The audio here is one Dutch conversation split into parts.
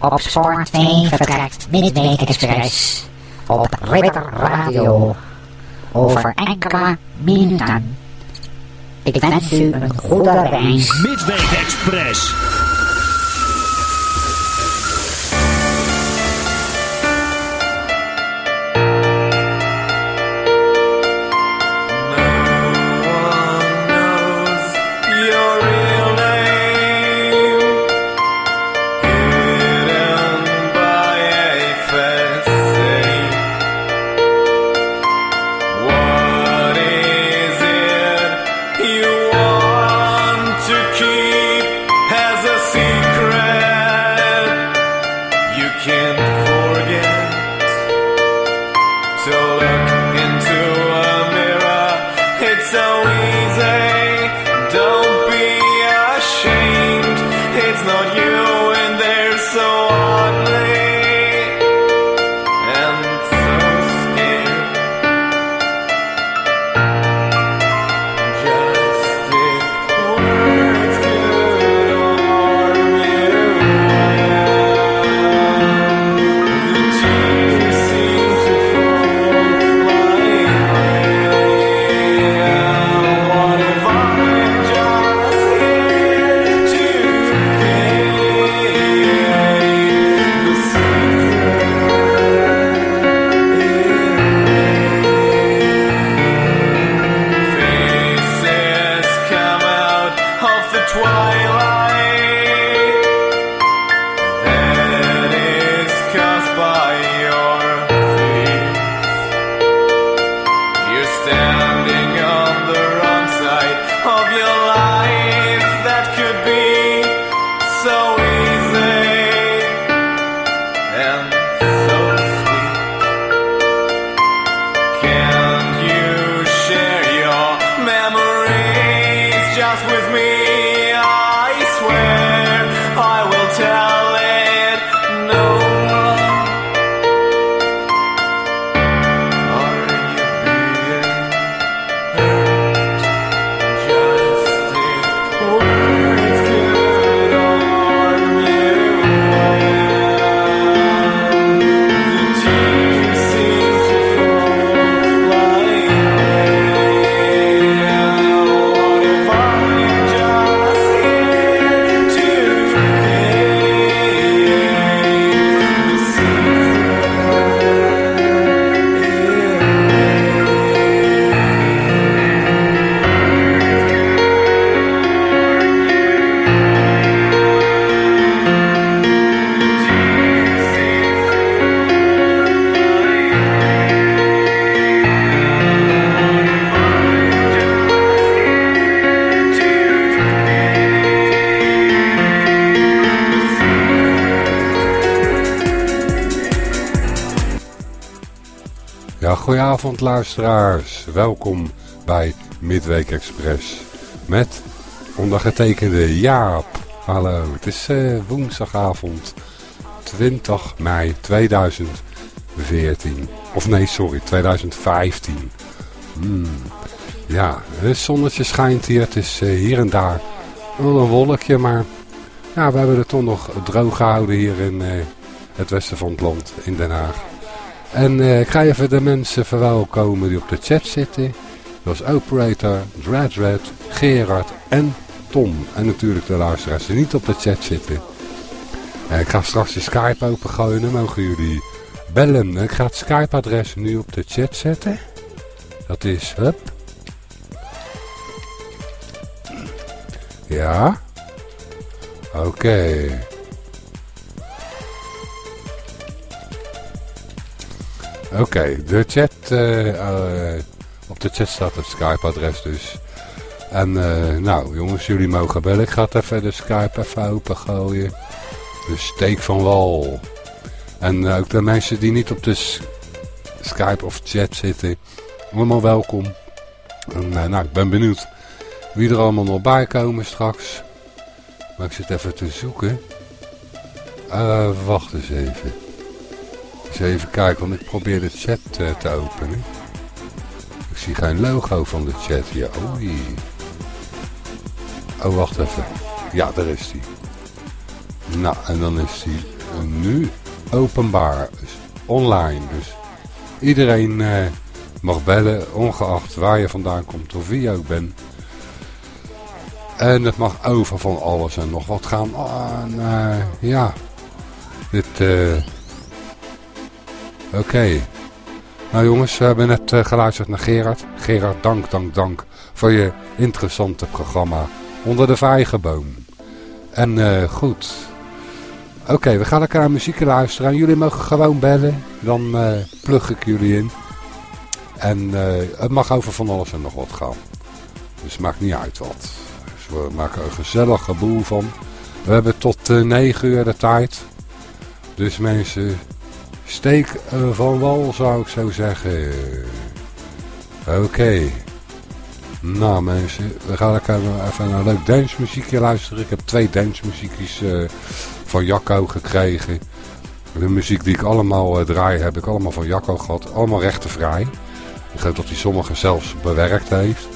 Op spoor 2 vertrekt Midweek Express op Ridder Radio over enkele minuten. Ik wens u een goede reis. Midweek Express. Goedenavond luisteraars, welkom bij Midweek Express met ondergetekende Jaap. Hallo, het is uh, woensdagavond 20 mei 2014. Of nee, sorry, 2015. Hmm. Ja, het zonnetje schijnt hier, het is uh, hier en daar wel een wolkje, maar ja, we hebben het toch nog droog gehouden hier in uh, het westen van het land, in Den Haag. En uh, ik ga even de mensen verwelkomen die op de chat zitten. Dat is Operator, Dreadred, Gerard en Tom. En natuurlijk de luisteraars die niet op de chat zitten. Uh, ik ga straks de Skype opengooien. Dan mogen jullie bellen. Ik ga het Skype adres nu op de chat zetten. Dat is, hup. Ja. Oké. Oké, de chat, uh, uh, op de chat staat het Skype-adres dus. En uh, nou, jongens, jullie mogen bellen. Ik ga het even de Skype even open gooien. De steek van wal. En ook de mensen die niet op de Skype of chat zitten. Allemaal welkom. En nou, ik ben benieuwd wie er allemaal nog bij komen straks. Maar ik zit even te zoeken. wacht eens even. Even kijken, want ik probeer de chat uh, te openen. Ik zie geen logo van de chat hier. Oei. Oh, wacht even. Ja, daar is die. Nou, en dan is die nu openbaar. Dus online. Dus iedereen eh, mag bellen, ongeacht waar je vandaan komt of wie je ook bent. En het mag over van alles en nog wat gaan. Ah, en, ja, dit... eh Oké. Nou jongens, we hebben net uh, geluisterd naar Gerard. Gerard, dank, dank, dank voor je interessante programma Onder de Vijgenboom. En uh, goed. Oké, we gaan lekker naar muziek luisteren. En jullie mogen gewoon bellen. Dan uh, plug ik jullie in. En het mag over van alles en nog wat gaan. Dus maakt niet uit wat. Dus we maken een gezellige boel van. We hebben tot 9 uur de tijd. Dus mensen, Steek van wal zou ik zo zeggen. Oké. Nou mensen, we gaan even een leuk dancemuziekje luisteren. Ik heb twee dancemuziekjes uh, van Jacco gekregen. De muziek die ik allemaal uh, draai heb ik allemaal van Jacco gehad. Allemaal rechtenvrij. Ik geloof dat hij sommige zelfs bewerkt heeft.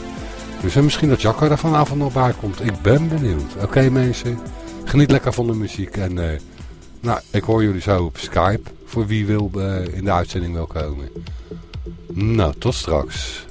Dus uh, misschien dat Jacco er vanavond nog bij komt. Ik ben benieuwd. Oké mensen, geniet lekker van de muziek en... Nou, ik hoor jullie zo op Skype. Voor wie wil uh, in de uitzending wil komen. Nou, tot straks.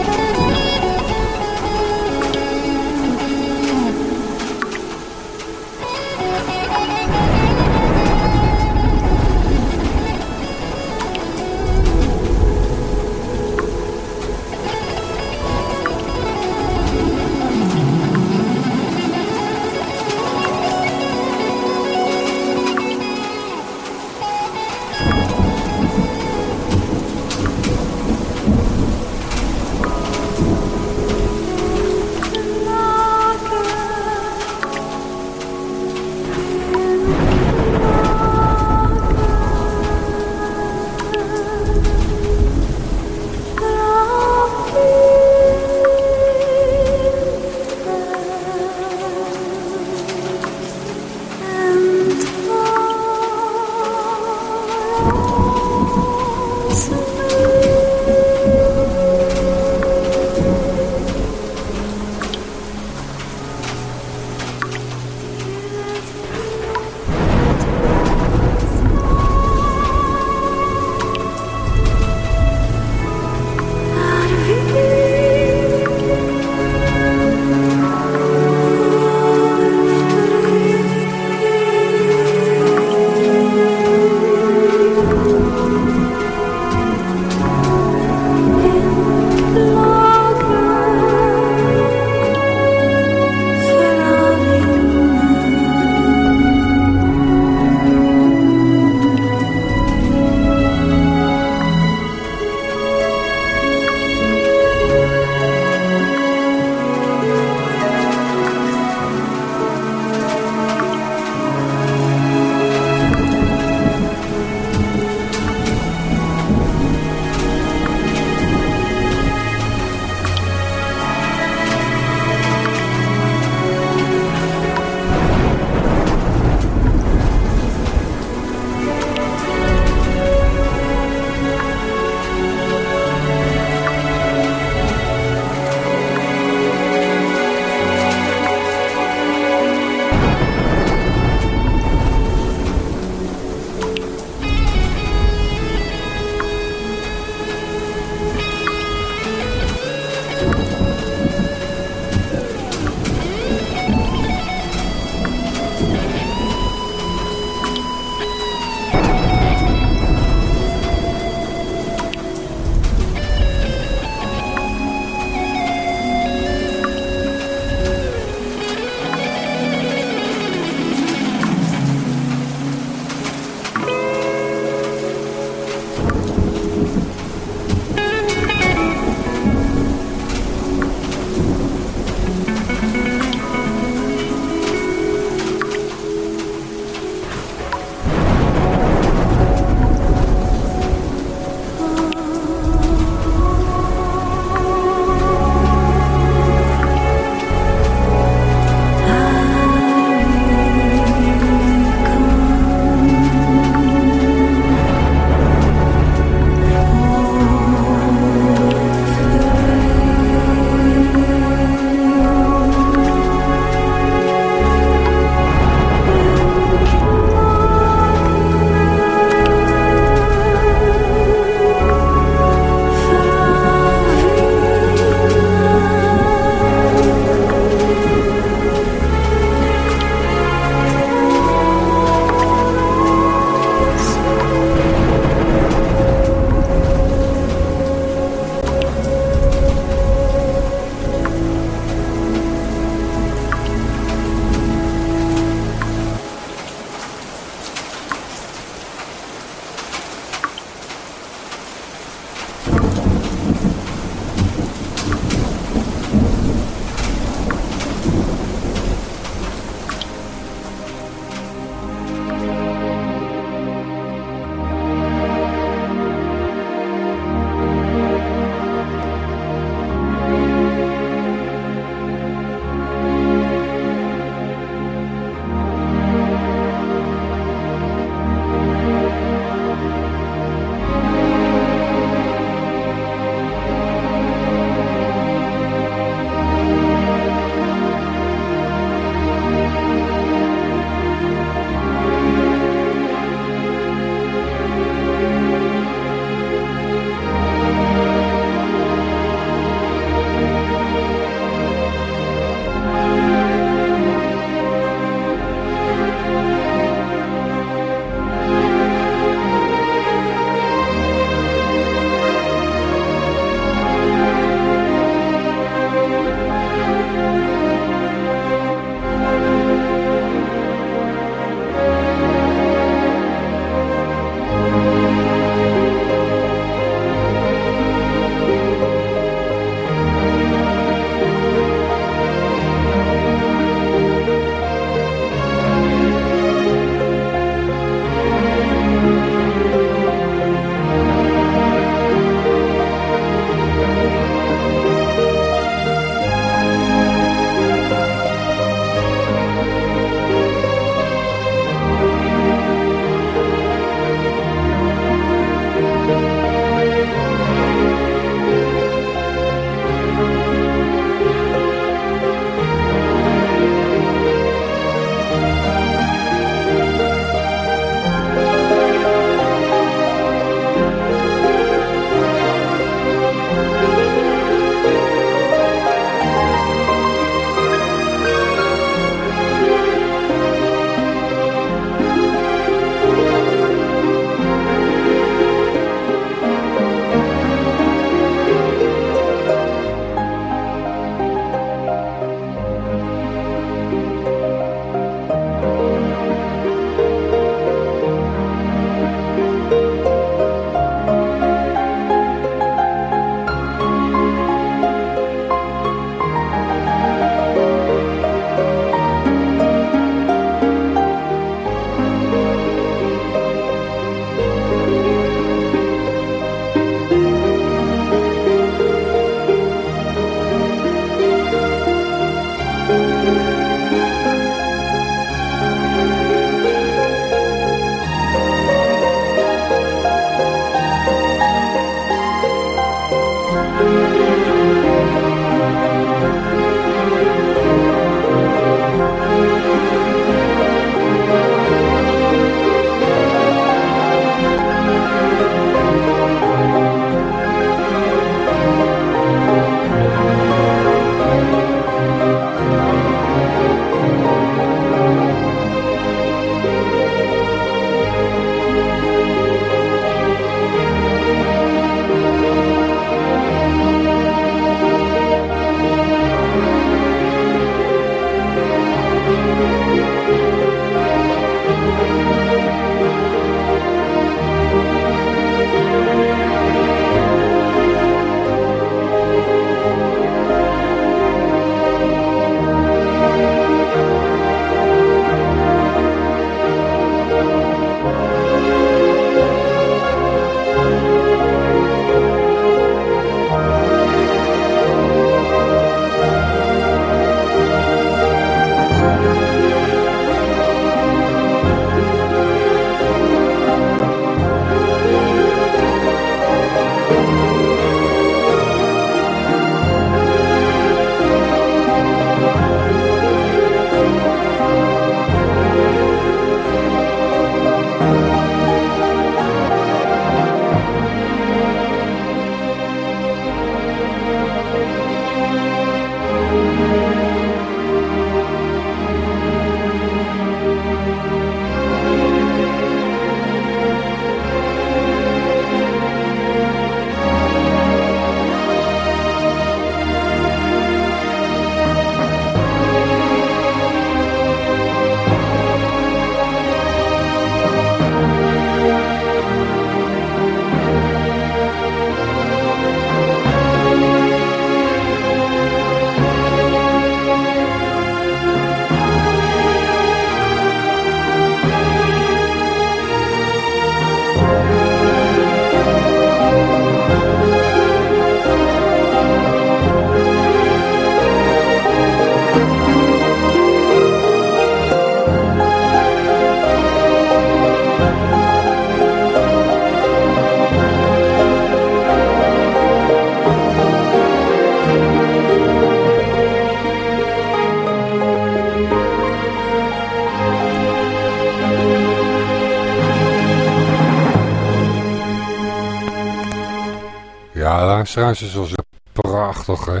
Luisteraars, was prachtig, hè.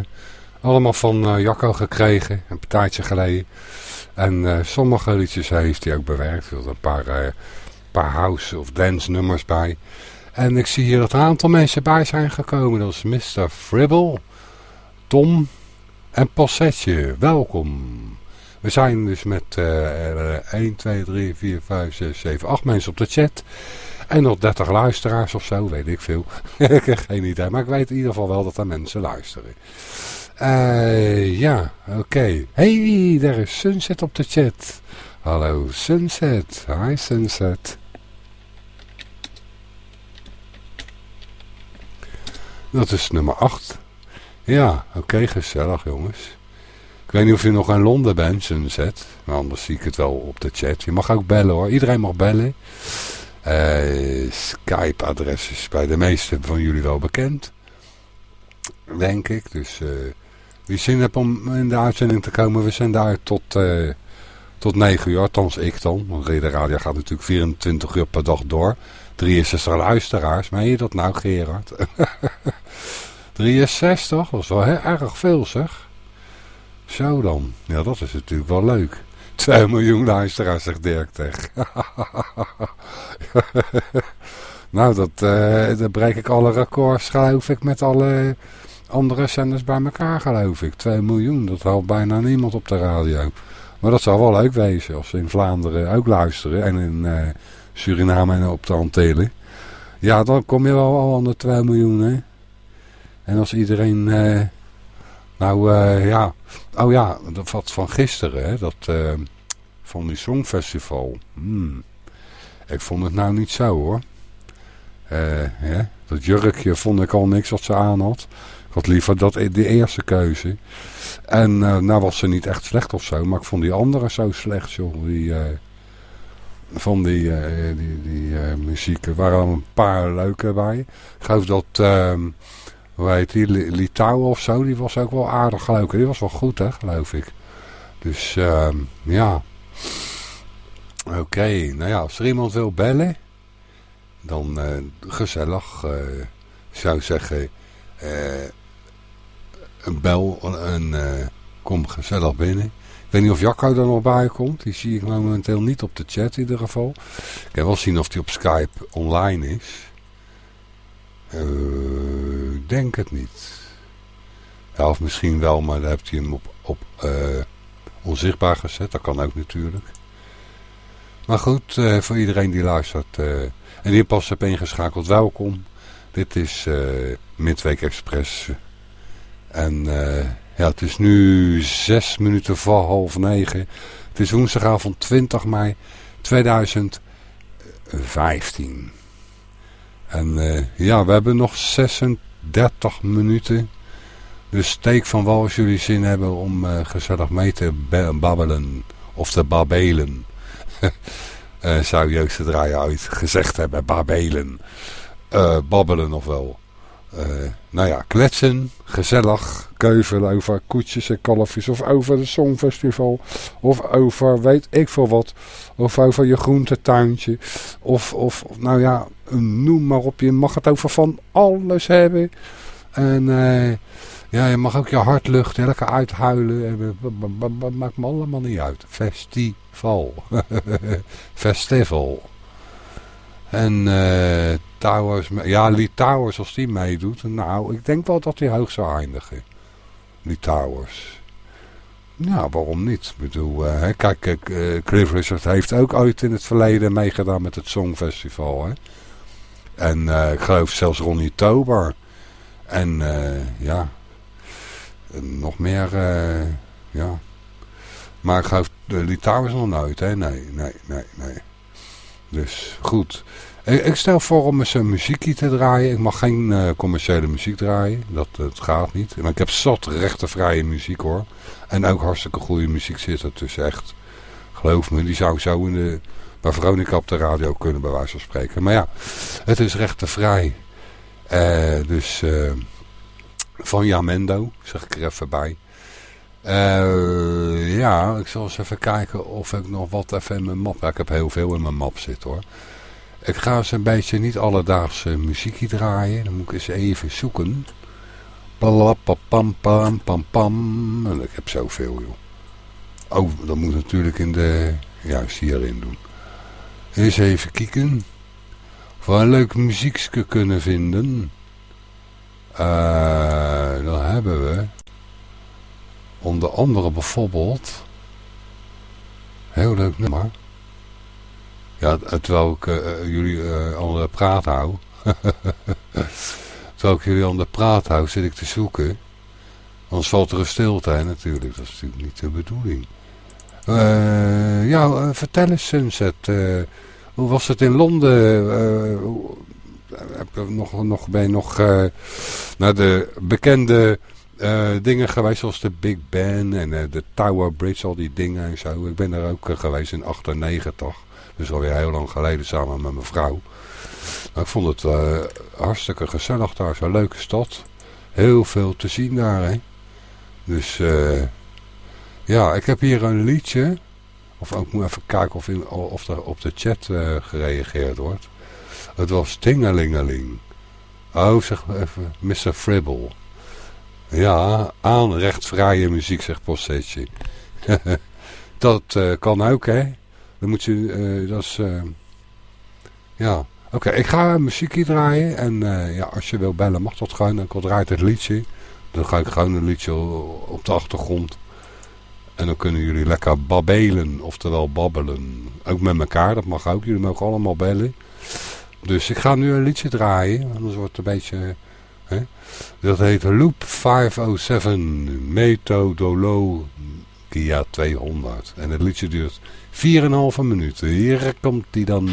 Allemaal van uh, Jacco gekregen, een partijtje geleden. En uh, sommige liedjes heeft hij ook bewerkt. Er een paar, uh, paar house of dance nummers bij. En ik zie hier dat een aantal mensen bij zijn gekomen. Dat is Mr. Fribble, Tom en Possetje. Welkom. We zijn dus met uh, 1, 2, 3, 4, 5, 6, 7, 8 mensen op de chat. En nog 30 luisteraars of zo, weet ik veel. ik heb geen idee, maar ik weet in ieder geval wel dat er mensen luisteren. Uh, ja, oké. Hey, daar is Sunset op de chat. Hallo Sunset. Hi Sunset. Dat is nummer 8. Ja, oké, gezellig jongens. Ik weet niet of je nog in Londen bent, Sunset. Maar anders zie ik het wel op de chat. Je mag ook bellen hoor. Iedereen mag bellen. Uh, Skype-adres is bij de meeste van jullie wel bekend. Denk ik. Dus uh, wie zin hebt om in de uitzending te komen, we zijn daar tot, uh, tot 9 uur. Althans ik dan. Want de radio gaat natuurlijk 24 uur per dag door. 63 luisteraars. Meen je dat nou Gerard? 63? Dat is wel heel erg veel zeg. Zo dan. Ja dat is natuurlijk wel leuk. 2 miljoen luisteraars, zegt Dirk tegen. nou, dat, uh, breek ik alle records, geloof ik, met alle andere zenders bij elkaar, geloof ik. 2 miljoen, dat haalt bijna niemand op de radio. Maar dat zou wel leuk wezen, als ze in Vlaanderen ook luisteren. En in uh, Suriname en op de Antillen. Ja, dan kom je wel al aan de 2 miljoen, hè. En als iedereen... Uh, nou, ja. Oh ja, dat wat van gisteren, hè. Dat, uh, van die Songfestival. Hmm. Ik vond het nou niet zo, hoor. Ja, dat jurkje vond ik al niks wat ze aan had. Ik had liever dat, de eerste keuze. En uh, nou was ze niet echt slecht of zo. Maar ik vond die andere zo slecht, joh. Die, van die, die, die muziek. Er waren een paar leuke bij. Ik geloof dat... Ehm, hoe heet die, Litouwen of zo, die was ook wel aardig geloof Die was wel goed, hè, geloof ik. Dus, uh, ja. Oké, nou ja, als er iemand wil bellen, dan uh, gezellig, uh, zou zeggen, uh, een bel en kom gezellig binnen. Ik weet niet of Jacco er nog bij komt, die zie ik momenteel niet op de chat in ieder geval. Ik kan wel zien of hij op Skype online is. Ik denk het niet. Ja, of misschien wel, maar dan heeft hij hem op, op uh, onzichtbaar gezet. Dat kan ook natuurlijk. Maar goed, uh, voor iedereen die luistert en die pas hebt ingeschakeld, welkom. Dit is Midweek Express. En het is nu zes minuten voor half negen. Het is woensdagavond 20 mei 2015. En uh, ja, we hebben nog 36 minuten. Dus steek van wal als jullie zin hebben om uh, gezellig mee te babbelen. Of te babelen. uh, zou Joost de Draaier uit gezegd hebben. Babelen. babbelen of wel. nou ja, kletsen. Gezellig. Keuvelen over koetjes en kalfjes. Of over het Songfestival. Of over weet ik veel wat. Of over je groentetuintje. Of, of nou ja, noem maar op. Je mag het over van alles hebben. En uh, ja, je mag ook je hart luchten, lekker uithuilen. Dat maakt me allemaal niet uit. Festival. Festival. En uh, Towers, ja, Lee Towers als die meedoet. Nou, ik denk wel dat hij hoog zou eindigen. Lee Towers. Nou, waarom niet? Ik bedoel, kijk, uh, Cliff Richard heeft ook ooit in het verleden meegedaan met het Songfestival. Hè? En uh, ik geloof zelfs Ronnie Tober. En ja, nog meer, ja. Maar ik geloof de Litouwers nog nooit, hè? Nee, nee, nee, nee. Dus goed. Ik, ik stel voor om eens een muziekje te draaien. Ik mag geen commerciële muziek draaien. Dat, dat gaat niet. Maar ik heb zat rechtenvrije muziek hoor. En ook hartstikke goede muziek zit er tussen, echt. Geloof me, die zou zo in de, bij Veronica op de radio kunnen, bij wijze van spreken. Maar ja, het is rechtenvrij. Uh, dus uh, van Jamendo, zeg ik er even bij. Uh, ja, ik zal eens even kijken of ik nog wat even in mijn map... Ik heb heel veel in mijn map zitten hoor. Ik ga eens een beetje niet alledaagse muziekje draaien. Dan moet ik eens even zoeken. Pam pam pam pam. En ik heb zoveel joh. Oh, dat moet natuurlijk in de... Juist hierin doen. Eens even kijken. Of we een leuk muziekje kunnen vinden. Uh, dan hebben we... Onder andere bijvoorbeeld... Heel leuk nummer. Ja, terwijl ik uh, jullie uh, aan de praat hou. terwijl ik jullie aan de praat hou, zit ik te zoeken. Anders valt er een stilte natuurlijk. Dat is natuurlijk niet de bedoeling. Uh, ja, vertel eens Sunset. hoe was het in Londen? heb nog, nog, ben je nog naar de bekende dingen geweest zoals de Big Ben en de Tower Bridge, al die dingen en zo. Ik ben er ook geweest in 98. Dus alweer heel lang geleden samen met mijn vrouw. Ik vond het hartstikke gezellig daar. Zo'n leuke stad. Heel veel te zien daar. Hè? Dus uh, ja, ik heb hier een liedje. Of ik moet even kijken of, in, of er op de chat uh, gereageerd wordt. Het was Tingelingeling. Oh, zeg even, Mr. Fribble. Ja, aanrechtvrije muziek, zegt Possetje. dat kan ook, hè. Dan moet je, uh, dat is, ja. Oké, ik ga muziekje draaien. En ja, als je wil bellen mag dat gewoon. Dan draait het liedje. Dan ga ik gewoon een liedje op de achtergrond. En dan kunnen jullie lekker babbelen. Oftewel babbelen. Ook met elkaar, dat mag ook. Jullie mogen allemaal bellen. Dus ik ga nu een liedje draaien. Anders wordt het een beetje... Hè? Dat heet Loop 507 Methodologia 200. En het liedje duurt 4,5 minuten. Hier komt hij dan.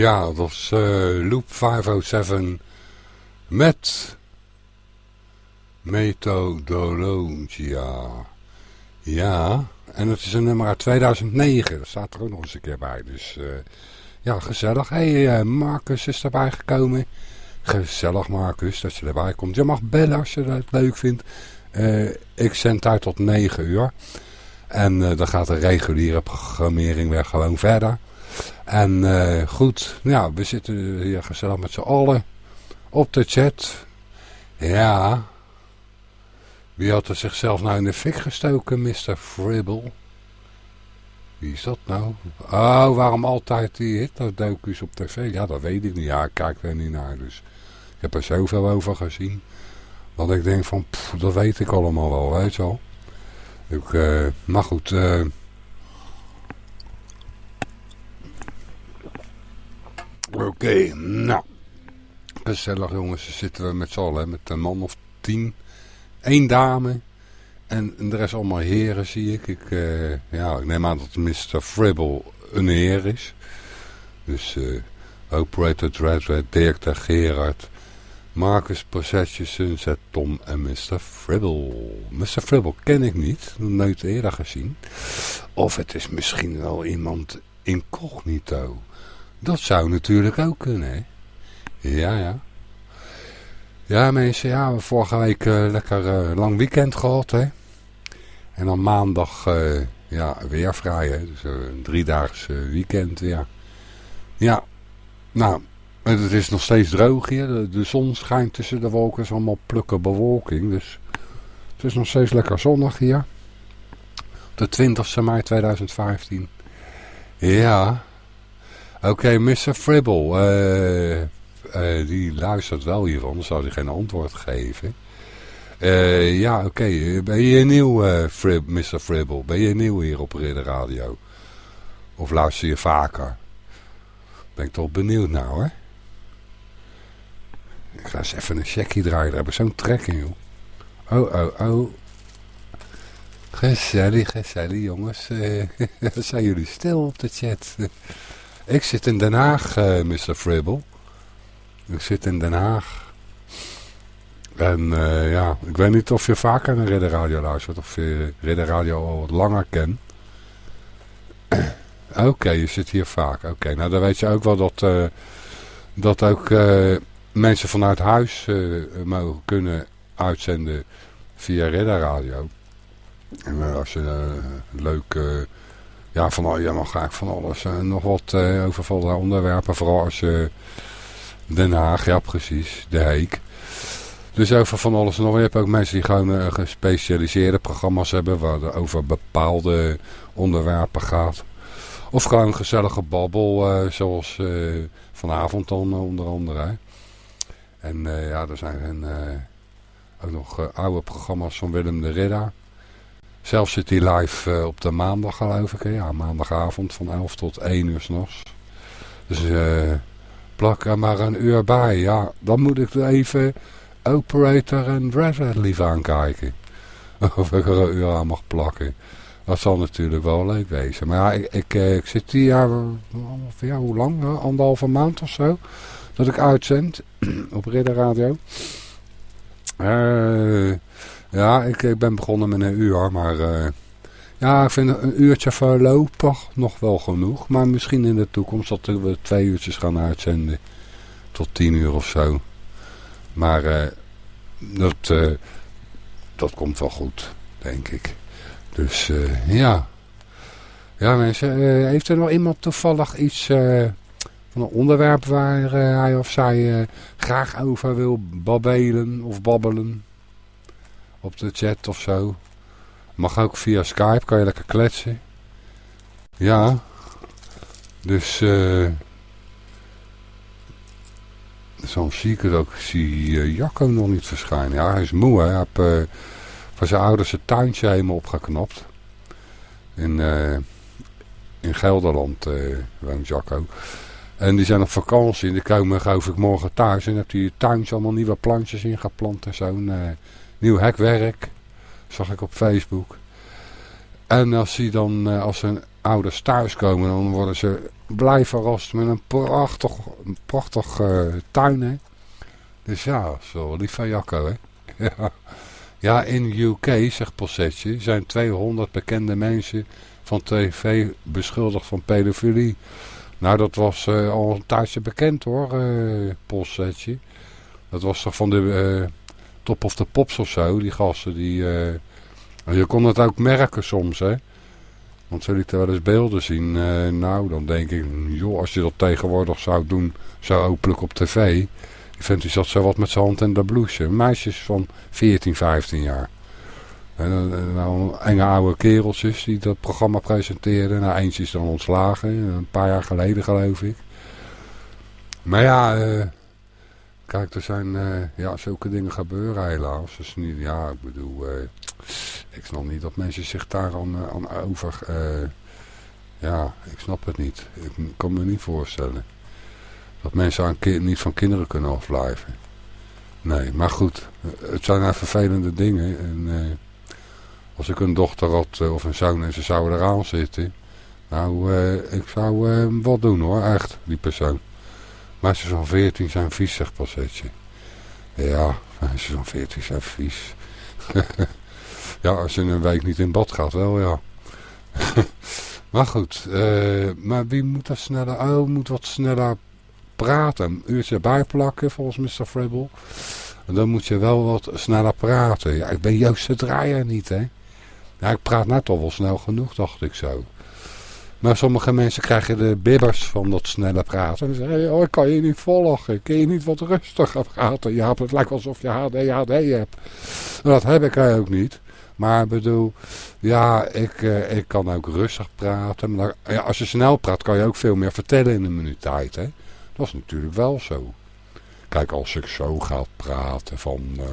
Ja, dat was uh, Loop 507 met Methodologia. Ja, en het is een nummer uit 2009. Dat staat er ook nog eens een keer bij. Dus uh, ja, gezellig. Hé, hey, uh, Marcus is erbij gekomen. Gezellig Marcus, dat je erbij komt. Je mag bellen als je dat leuk vindt. ik zend uit tot 9 uur. En dan gaat de reguliere programmering weer gewoon verder. En uh, goed, ja, we zitten hier gezellig met z'n allen op de chat. Ja, wie had er zichzelf nou in de fik gestoken, Mr. Fribble? Wie is dat nou? Oh, waarom altijd die Hitler-docu's op tv? Ja, dat weet ik niet. Ja, ik kijk er niet naar, dus ik heb er zoveel over gezien. Dat ik denk van, pff, dat weet ik allemaal wel, weet je wel. Ik, uh, maar goed, uh, Oké, nou. Gezellig jongens, zitten we met z'n allen, met een man of tien. Eén dame. En, de rest allemaal heren zie ik. Ik, uh, ja, ik neem aan dat Mr. Fribble een heer is. Dus uh, Operator Dreadred, Dirk de Gerard, Marcus Procesje, Sunset, Tom en Mr. Fribble. Mr. Fribble ken ik niet, nooit eerder gezien. Of het is misschien wel iemand incognito. Dat zou natuurlijk ook kunnen, hè? Ja, ja. Ja, mensen, ja, we hebben vorige week uh, lekker uh, lang weekend gehad, hè? En dan maandag, uh, ja, weer vrij, hè? Dus een driedaags weekend, ja. Ja, nou, het is nog steeds droog hier. De, zon schijnt tussen de wolken, is allemaal plukken bewolking. Dus het is nog steeds lekker zonnig hier. De 20 mei 2015. Ja, Oké, okay, Mr. Fribble, uh, uh, die luistert wel hiervan, dan zou hij geen antwoord geven. Uh, ja, oké, ben je nieuw, Frib, Mr. Fribble? Ben je nieuw hier op Ridder Radio? Of luister je vaker? Ben ik toch benieuwd nou, hè? Ik ga eens even een checkie draaien, daar heb ik zo'n trek in, joh. Oh, oh, oh. Gezellig, gezellig, jongens. zijn jullie stil op de chat? Ik zit in Den Haag, uh, Mr. Fribble. Ik zit in Den Haag. En uh, ja, ik weet niet of je vaker naar Ridder Radio luistert. Of je Ridder Radio al wat langer kent. Oké, je zit hier vaak. Oké, nou dan weet je ook wel dat, uh, dat ook mensen vanuit huis mogen kunnen uitzenden via Ridder Radio. En als je een leuk ja, van, je mag graag van alles uh, nog wat uh, over onderwerpen. Vooral als je Den Haag, ja precies, De Heek. Dus over van alles nog. Je hebt ook mensen die gewoon uh, gespecialiseerde programma's hebben. Waar het over bepaalde onderwerpen gaat. Of gewoon gezellige babbel. zoals vanavond dan onder andere. En ja, er zijn ook nog oude programma's van Willem de Ridder. Zelf zit hij live uh, op de maandag geloof ik. Ja, maandagavond van 11 tot 1 uur s'nachts. Dus uh, plak er maar een uur bij. Ja, dan moet ik even Operator en Dreadhead lief aankijken. Of ik er een uur aan mag plakken. Dat zal natuurlijk wel leuk wezen. Maar ja, ik, ik, eh, zit hier, ja, hoe lang? Anderhalve maand of zo. Dat ik uitzend op Ridder Radio. Eh... Ja, ik, ik ben begonnen met een uur, maar uh, ja, ik vind een uurtje voorlopig nog wel genoeg. Maar misschien in de toekomst dat we twee uurtjes gaan uitzenden. Tot tien uur of zo. Maar uh, dat, uh, dat komt wel goed, denk ik. Dus ja. Ja mensen, heeft er nog iemand toevallig iets van een onderwerp waar hij of zij graag over wil babbelen of babbelen? Op de chat of zo. Mag ook via Skype, kan je lekker kletsen. Ja. Dus, eh... Uh, Zo'n zie ik het ook. Zie uh, Jacco nog niet verschijnen. Ja, hij is moe. Hij heeft uh, van zijn ouders het tuintje helemaal opgeknapt. In, uh, in Gelderland woont Jacco. En die zijn op vakantie en die komen geloof ik morgen thuis. En heeft hij het tuintje allemaal nieuwe plantjes ingeplant en zo nieuw hekwerk. Zag ik op Facebook. En als, die dan, eh, als hun ouders thuiskomen, dan worden ze blij verrast met een prachtig, een prachtig uh, tuin, hè. Dus ja, zo lief van Jacco, hè. ja. ja, in UK, zegt Possetje, zijn 200 bekende mensen van tv beschuldigd van pedofilie. Nou, dat was uh, al een tijdje bekend hoor, uh, Possetje. Dat was toch van de Of the Pops of zo, die gasten. Die, je kon het ook merken soms, hè. Want ze lieten wel eens beelden zien. nou, dan denk ik, joh, als je dat tegenwoordig zou doen, zo openlijk op tv. Die vindt hij zat zo wat met zijn hand in de blouse. Meisjes van 14, 15 jaar. En nou, enge oude kereltjes die dat programma presenteerden. Nou, eentje is dan ontslagen. Een paar jaar geleden geloof ik. Maar ja, kijk, er zijn uh, ja, zulke dingen gebeuren helaas. Dus niet, ja, ik bedoel, uh, ik snap niet dat mensen zich daar aan, aan over... ja, ik snap het niet. Ik kan me niet voorstellen. Dat mensen aan niet van kinderen kunnen afblijven. Nee, maar goed. Het zijn nou vervelende dingen. En als ik een dochter had eh, of een zoon en ze zouden eraan zitten. Nou, ik zou wat doen hoor, echt, die persoon. Meisjes van 14 zijn vies, zegt Passetje. Ja, meisjes van 14 zijn vies. ja, als je een week niet in bad gaat, wel ja. maar goed, maar wie moet dat sneller... Oh, moet wat sneller praten. Een uurtje bijplakken, volgens Mr. Fribble. En dan moet je wel wat sneller praten. Ja, ik ben Joost de Draaier niet, hè. Ja, ik praat net al wel snel genoeg, dacht ik zo. Maar sommige mensen krijgen de bibbers van dat snelle praten. En zeggen, oh, ik kan je niet volgen. Kun je niet wat rustiger praten? Ja, het lijkt alsof je HDHD hebt. dat heb ik ook niet. Maar bedoel, ja, ik, eh, ik kan ook rustig praten. Maar ja, als je snel praat, kan je ook veel meer vertellen in een minuut tijd. Hè? Dat is natuurlijk wel zo. Kijk, als ik zo ga praten van... Uh,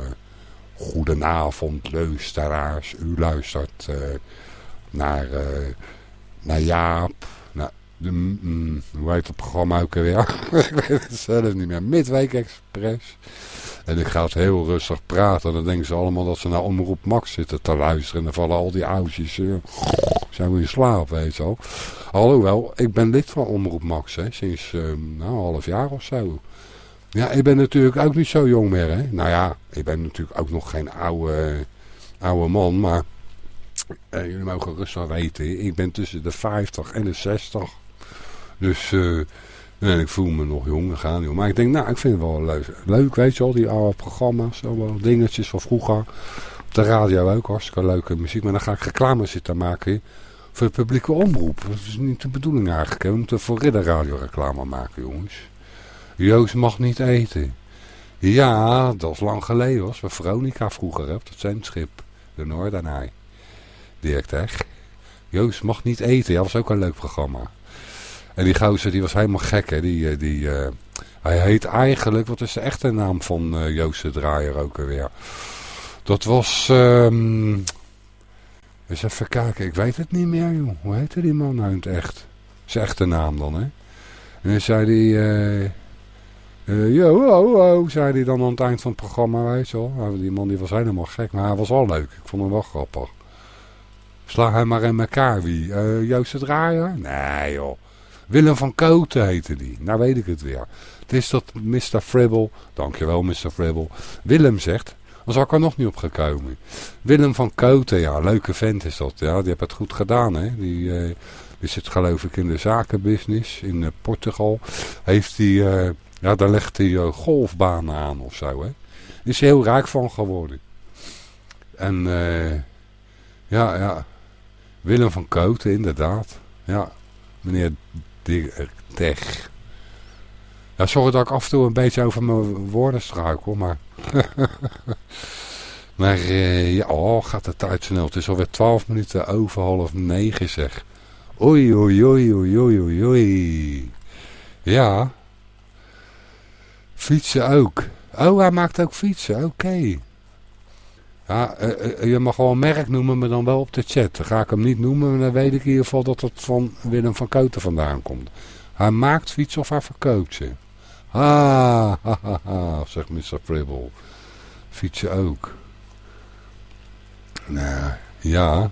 Goedenavond luisteraars. U luistert uh, naar, naar Jaap. De, mm, hoe heet het programma ook ik weet het zelf niet meer. Midweek Express. En ik ga het heel rustig praten. Dan denken ze allemaal dat ze naar Omroep Max zitten te luisteren. En dan vallen al die oudjes. Uh, zijn we in slaap, weet je wel. Alhoewel, ik ben lid van Omroep Max. Hè, sinds nou, een half jaar of zo. Ja, ik ben natuurlijk ook niet zo jong meer. Hè? Nou ja, ik ben natuurlijk ook nog geen oude, oude man. Maar eh, jullie mogen rustig weten. Ik ben tussen de 50 en de 60. Dus uh, ik voel me nog jong gaan. Maar ik denk, nou, ik vind het wel leuk. Leuk, weet je wel, die oude programma's. Allemaal dingetjes van vroeger. Op de radio ook, hartstikke leuke muziek. Maar dan ga ik reclame zitten maken voor de publieke omroep. Dat is niet de bedoeling eigenlijk. We moeten voor Ridderradio reclame maken, jongens. Joost mag niet eten. Ja, dat is lang geleden was. Waar Veronica vroeger op dat zendschip. De Noordernaai. Direct echt. Joost mag niet eten. Ja, was ook een leuk programma. En die gozer die was helemaal gek. Hè. Die, eh, die, uh, hij heet eigenlijk, wat is de echte naam van uh, Joost de Draaier ook alweer? Dat was... Um, eens even kijken, ik weet het niet meer joh. Hoe heette die man nou in het echt? Zijn echte naam dan hè? En dan zei hij... Uh, oh, oh, zei hij dan aan het eind van het programma, weet je wel. Nou, die man die was helemaal gek, maar hij was al leuk. Ik vond hem wel grappig. Sla hem maar in elkaar, wie? Uh, Joost de Draaier? Nee, joh. Willem van Kooten heette die. Nou weet ik het weer. Het is dat Mr. Fribble, dankjewel Mr. Fribble, Willem zegt, dan was ik er nog niet op gekomen. Willem van Kooten, ja, leuke vent is dat. Ja, die heeft het goed gedaan, hè. Die, uh, die zit geloof ik in de zakenbusiness in uh, Portugal. Heeft hij... Ja, daar legt hij golfbanen aan of zo. Hè. Is heel rijk van geworden. En ja, ja. Willem van Kooten, inderdaad. Ja, meneer Tech. Ja, sorry dat ik af en toe een beetje over mijn woorden struikel, maar... maar uh, ja, oh, gaat de tijd snel. Het is alweer twaalf minuten over half negen, zeg. Oei, oei, oei, oei, oei, oei. Ja, Fietsen ook. Oh, hij maakt ook fietsen. Oké. Ja, uh, je mag gewoon merk noemen, maar dan wel op de chat. Dan ga ik hem niet noemen, maar dan weet ik in ieder geval dat het van Willem van Koten vandaan komt. Hij maakt fietsen of hij verkoopt ze. Ha, ha, zegt Mr. Fribble. Fietsen ook. Nou, ja.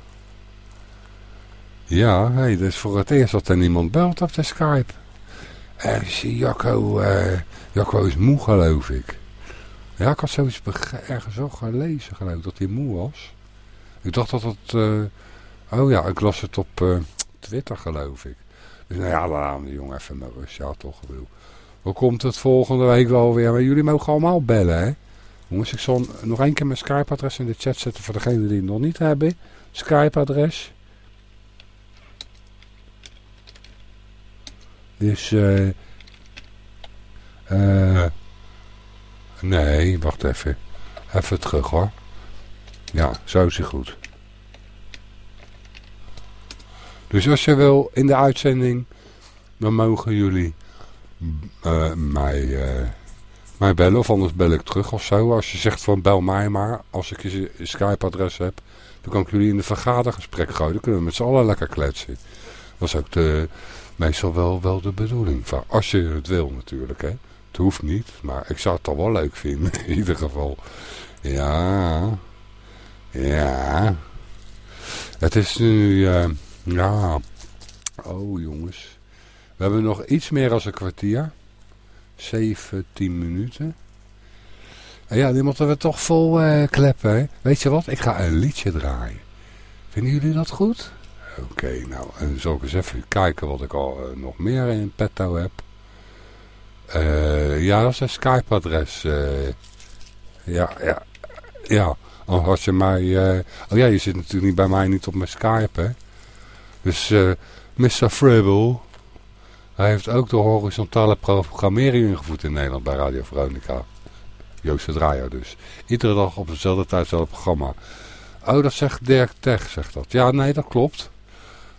Ja, hey, dat is voor het eerst dat er niemand belt op de Skype. Ergens Jacco, uh, Jacco is moe geloof ik. Ja, ik had zoiets ergens ook gelezen geloof ik, dat hij moe was. Ik dacht dat het... Uh, oh ja, ik las het op uh, Twitter geloof ik. Dus nou ja, laat de jongen even met rust. Ja, toch. Bedoel. Hoe komt het volgende week wel weer? Maar jullie mogen allemaal bellen, hè? Jongens, ik zal nog één keer mijn Skype-adres in de chat zetten voor degenen die het nog niet hebben. Skype-adres. Dus, eh... Uh, nee, wacht even. Even terug hoor. Ja, zo is goed. Dus als je wil in de uitzending, dan mogen jullie uh, mij, uh, mij bellen. Of anders bel ik terug of zo. Als je zegt van bel mij maar, als ik je Skype-adres heb, dan kan ik jullie in een vergadergesprek gooien. Dan kunnen we met z'n allen lekker kletsen. Dat is ook de, meestal wel, wel de bedoeling. Van, als je het wil natuurlijk. Hè. Het hoeft niet, maar ik zou het toch wel leuk vinden. In ieder geval. Ja. Ja. Het is nu... Uh, ja. Oh jongens. We hebben nog iets meer dan een kwartier. 17 minuten. En ja, die moeten we toch vol uh, kleppen. Hè? Weet je wat? Ik ga een liedje draaien. Vinden jullie dat goed? Oké, nou, en zal ik eens even kijken wat ik al uh, nog meer in petto heb. Uh, ja, dat is een Skype-adres. Uh, ja, ja, ja. Als je mij... oh ja, je zit natuurlijk niet bij mij niet op mijn Skype, hè. Dus Mr. Fribble... Hij heeft ook de horizontale programmering ingevoerd in Nederland bij Radio Veronica. Joost de Draaier dus. Iedere dag op dezelfde tijd, hetzelfde programma. Oh, dat zegt Dirk Tech, zegt dat. Ja, nee, dat klopt.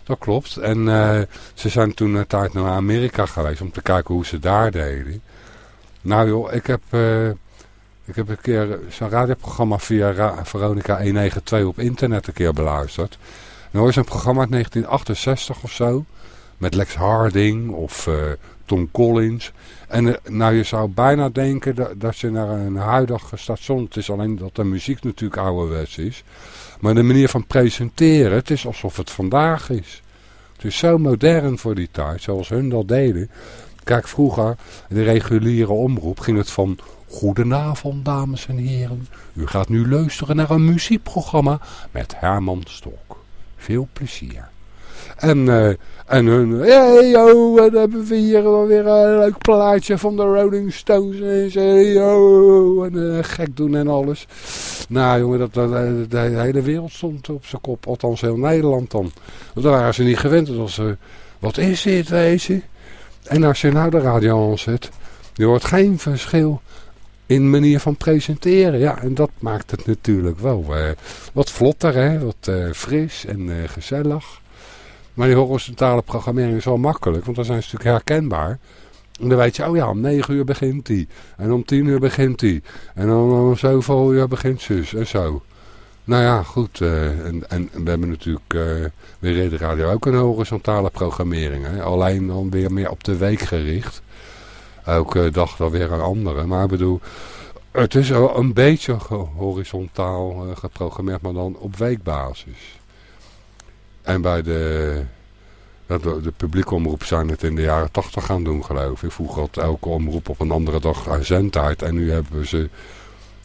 Dat klopt. En uh, ze zijn toen een tijd naar Amerika geweest om te kijken hoe ze daar deden. Nou joh, ik heb, uh, ik heb een keer zo'n radioprogramma via Ra Veronica 192 op internet een keer beluisterd. Nou is een programma uit 1968 of zo. Met Lex Harding of uh, Tom Collins. En nou je zou bijna denken dat, dat je naar een huidige station... Het is alleen dat de muziek natuurlijk ouderwets is... Maar de manier van presenteren, het is alsof het vandaag is. Het is zo modern voor die tijd, zoals hun dat deden. Kijk, vroeger, de reguliere omroep, ging het van... Goedenavond, dames en heren. U gaat nu luisteren naar een muziekprogramma met Herman Stok. Veel plezier. En, uh, en hun, hey yo, hebben we hier weer een leuk plaatje van de Rolling Stones. En ze, yo, en uh, gek doen en alles. Nou jongen, dat, dat, de hele wereld stond op zijn kop. Althans heel Nederland dan. Want daar waren ze niet gewend. Dat was, wat is dit, wezen? En als je nou de radio aanzet, je hoort geen verschil in manier van presenteren. Ja, en dat maakt het natuurlijk wel wat vlotter, hè? wat fris en gezellig. Maar die horizontale programmering is wel makkelijk, want dan zijn ze natuurlijk herkenbaar. En dan weet je, oh ja, om 9 uur begint die. En om 10 uur begint die. En dan om zoveel uur begint zus en zo. Nou ja, goed. Uh, en, en, we hebben natuurlijk weer in de radio ook een horizontale programmering. Hè? Alleen dan weer meer op de week gericht. Elke dag dan weer een andere. Maar ik bedoel, het is wel een beetje horizontaal uh, geprogrammeerd, maar dan op weekbasis. En bij de, de, de publieke omroep zijn het in de jaren tachtig gaan doen geloof ik. Vroeger had elke omroep op een andere dag aan zendtijd. En nu hebben ze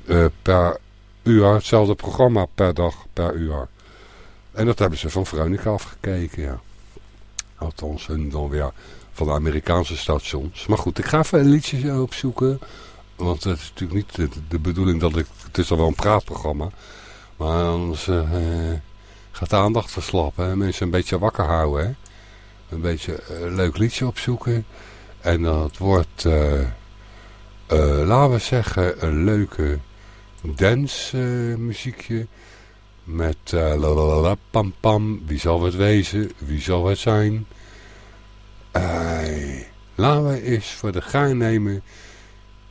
uh, per uur hetzelfde programma per dag per uur. En dat hebben ze van Veronica afgekeken, ja. Althans, hun dan weer van de Amerikaanse stations. Maar goed, ik ga even een liedje opzoeken. Want het is natuurlijk niet de, de bedoeling dat ik... Het is al wel een praatprogramma. Maar anders... Uh, gaat aandacht verslappen. Mensen een beetje wakker houden. Een beetje een uh, leuk liedje opzoeken. En dat wordt, uh, uh, laten we zeggen, een leuke dance muziekje. Met lalalala pam pam. Wie zal het wezen? Wie zal het zijn? laten we eens voor de gein nemen.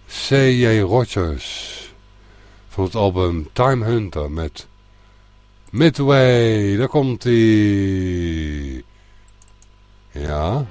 C.J. Rogers. Van het album Time Hunter met... Midway, daar komt hij. Ja.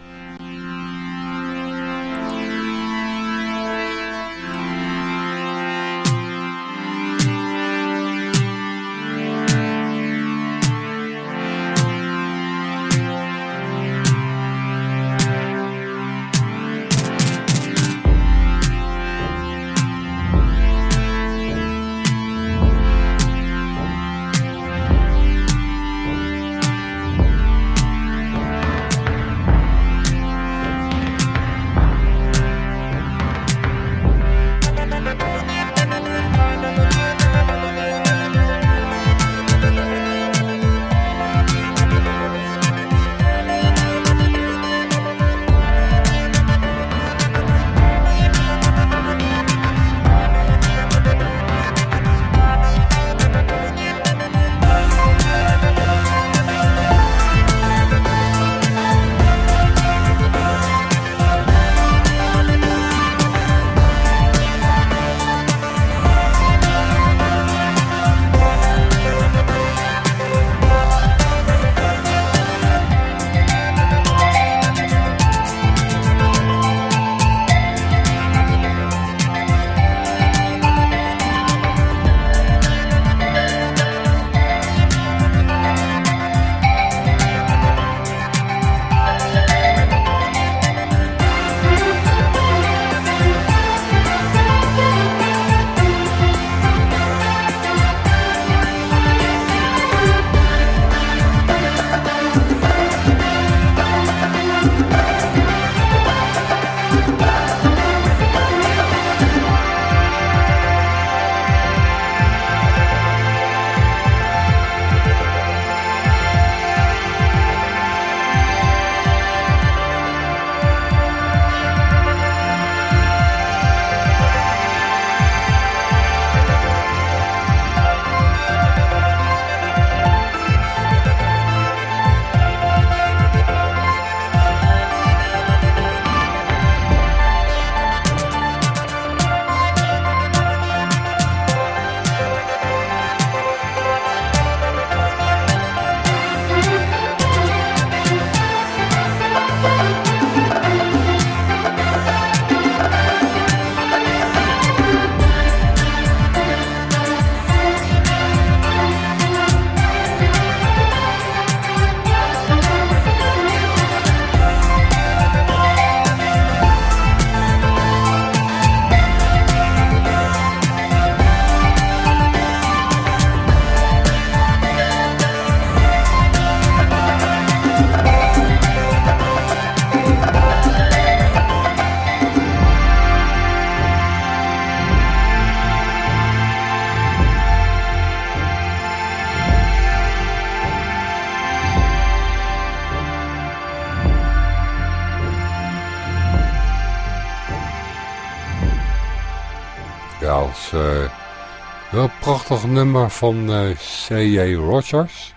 Prachtig nummer van uh, C.J. Rogers.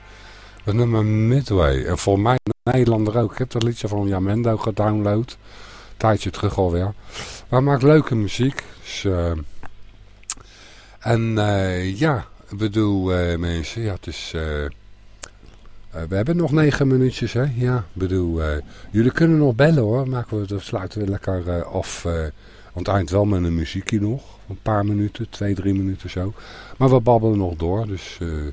Het nummer Midway. En voor mij Nederlander ook. Ik heb dat liedje van Jamendo gedownload. Tijdje terug alweer. Maar hij maakt leuke muziek. Dus, uh, en ja, ik bedoel mensen, ja het is... we hebben nog negen minuutjes, hè? Ja, bedoel, jullie kunnen nog bellen hoor. Maken we, dan sluiten we lekker af aan het eind wel met een muziekje nog. Een paar minuten, twee, drie minuten zo. Maar we babbelen nog door. Dus uh,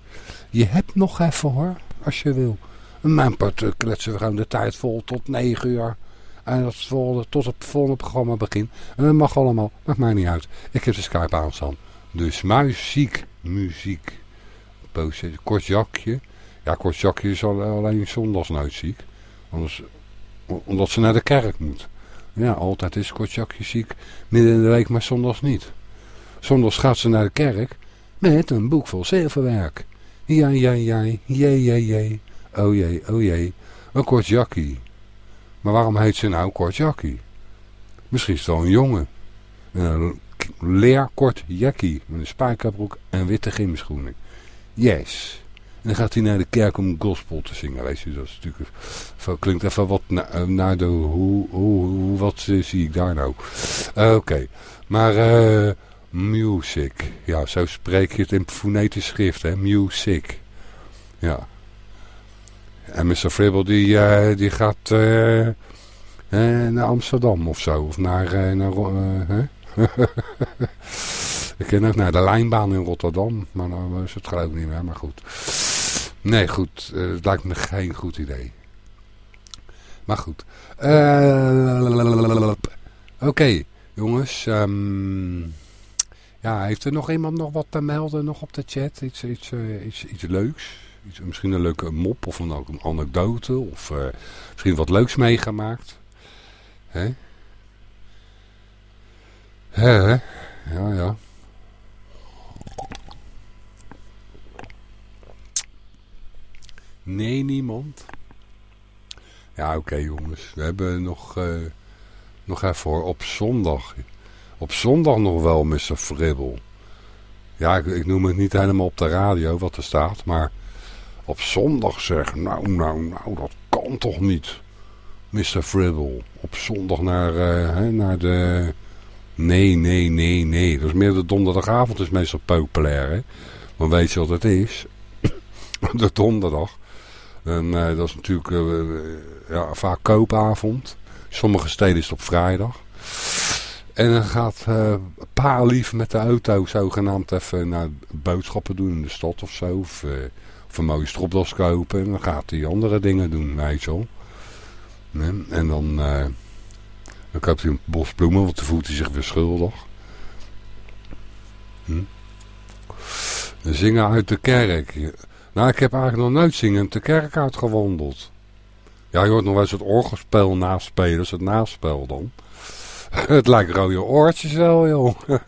je hebt nog even hoor, als je wil. Mijn part kletsen we gewoon de tijd vol tot negen uur. En dat volgende, tot het volgende programma begint. En dat mag allemaal, maakt mij niet uit. Ik heb de Skype aanstaan. Dus muziek, muziek. Kort jakje. Ja, kort jakje is alleen zondags nooit ziek. Omdat ze naar de kerk moet. Ja, altijd is Kotjakje ziek, midden in de week, maar zondags niet. Zondags gaat ze naar de kerk met een boek vol zilverwerk. Ja, ja, ja, jee, jee, jee. Oh jee, oh jee. Een Kortjakkie. Maar waarom heet ze nou Kortjakkie? Misschien is het wel een jongen. Een leer kort jakkie met een spijkerbroek en witte gymschoenen. Yes. En dan gaat hij naar de kerk om gospel te zingen. Weet je, dat is natuurlijk, klinkt even wat eh, naar de, hoe, hoe, wat zie ik daar nou? Uh, Oké, maar uh, music, ja, zo spreek je het in fonetisch schrift, hè, music. Ja. En Mr. Fribble die, die gaat naar Amsterdam of zo, of naar, naar? Ik ken ook naar de lijnbaan in Rotterdam, maar nou is het geloof ik niet meer, maar goed. Nee, goed. Uh, het lijkt me geen goed idee. Maar goed. Uh, Oké, jongens. Um, ja, heeft er nog iemand nog wat te melden nog op de chat? Iets, iets, uh, iets, iets leuks? Iets, misschien een leuke mop of een, een anekdote? Of misschien wat leuks meegemaakt? Hè? Hè? Ja, ja. Nee, niemand. Ja, oké jongens. We hebben nog, uh, nog even voor op zondag. Op zondag nog wel, Mr. Fribbel. Ja, ik, noem het niet helemaal op de radio wat er staat. Maar op zondag zeg, nou, nou, nou, dat kan toch niet. Mr. Fribble. Op zondag naar, uh, hè, naar de... Nee, nee, nee, nee. Dat is meer de donderdagavond is meestal populair, hè. Maar weet je wat het is? de donderdag. En uh, dat is natuurlijk uh, ja, vaak koopavond. Sommige steden is het op vrijdag. En dan gaat uh, pa lief met de auto zogenaamd even naar boodschappen doen in de stad of zo. Of, of een mooie stropdas kopen. En dan gaat hij andere dingen doen, weet je wel. En dan, dan koopt hij een bos bloemen, want dan voelt hij zich weer schuldig. Hm? zingen uit de kerk. Nou, ik heb eigenlijk nog nooit zingend de kerk uitgewandeld. Ja, je hoort nog wel eens het orgelspel naspelen, is het naspel dan. het lijkt rode oortjes wel, joh.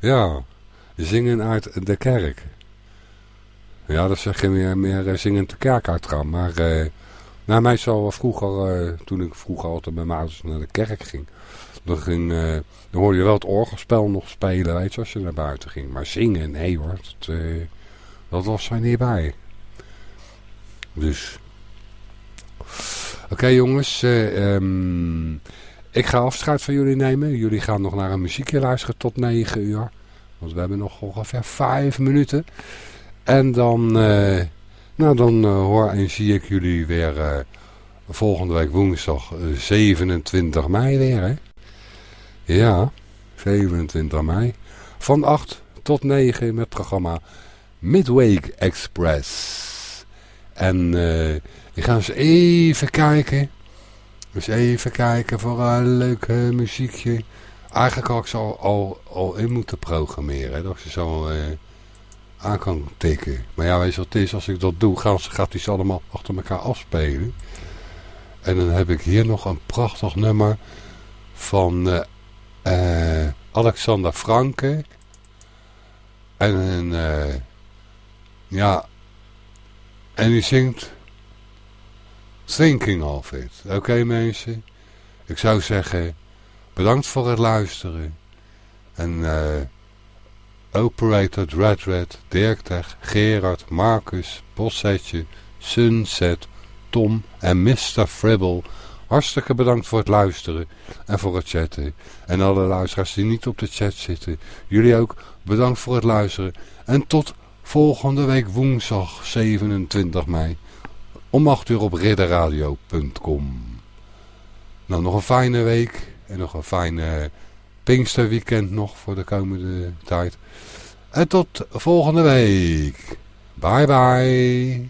ja, zingen uit de kerk. Ja, dat zeg je meer, meer eh, zingend de kerk uitgaan. Maar eh, nou, meestal vroeger, eh, toen ik vroeger altijd met mijn naar de kerk ging... Dan, ging, uh, dan hoorde je wel het orgelspel nog spelen, weet je, als je naar buiten ging. Maar zingen, nee hoor, dat, uh, dat was er niet bij. Dus. Oké jongens. Uh, um, ik ga afscheid van jullie nemen. Jullie gaan nog naar een muziekje luisteren tot 9 uur. Want we hebben nog ongeveer 5 minuten. En dan, uh, nou dan uh, hoor en zie ik jullie weer uh, volgende week woensdag 27 mei weer. Hè? Ja, 27 mei. Van 8 tot 9 met het programma Midway Express. En uh, ik ga eens even kijken. Dus even kijken voor een leuk uh, muziekje. Eigenlijk had ik ze al, al, al in moeten programmeren. Dat ik ze zo uh, aan kan tikken. Maar ja, weet je wat het is? Als ik dat doe, gaan ze, gaat die ze allemaal achter elkaar afspelen. En dan heb ik hier nog een prachtig nummer van Alexander Franke. En een... Ja. En die zingt Thinking of It. Oké mensen. Ik zou zeggen, bedankt voor het luisteren. En uh, Operator Dreadred, Dirk Tech, Gerard, Marcus, Bossetje, Sunset, Tom en Mr. Fribble. Hartstikke bedankt voor het luisteren en voor het chatten. En alle luisteraars die niet op de chat zitten. Jullie ook bedankt voor het luisteren. En tot Volgende week woensdag 27 mei. Om 8 uur op ridderradio.com. Nou, nog een fijne week. En nog een fijne Pinksterweekend nog voor de komende tijd. En tot volgende week. Bye bye.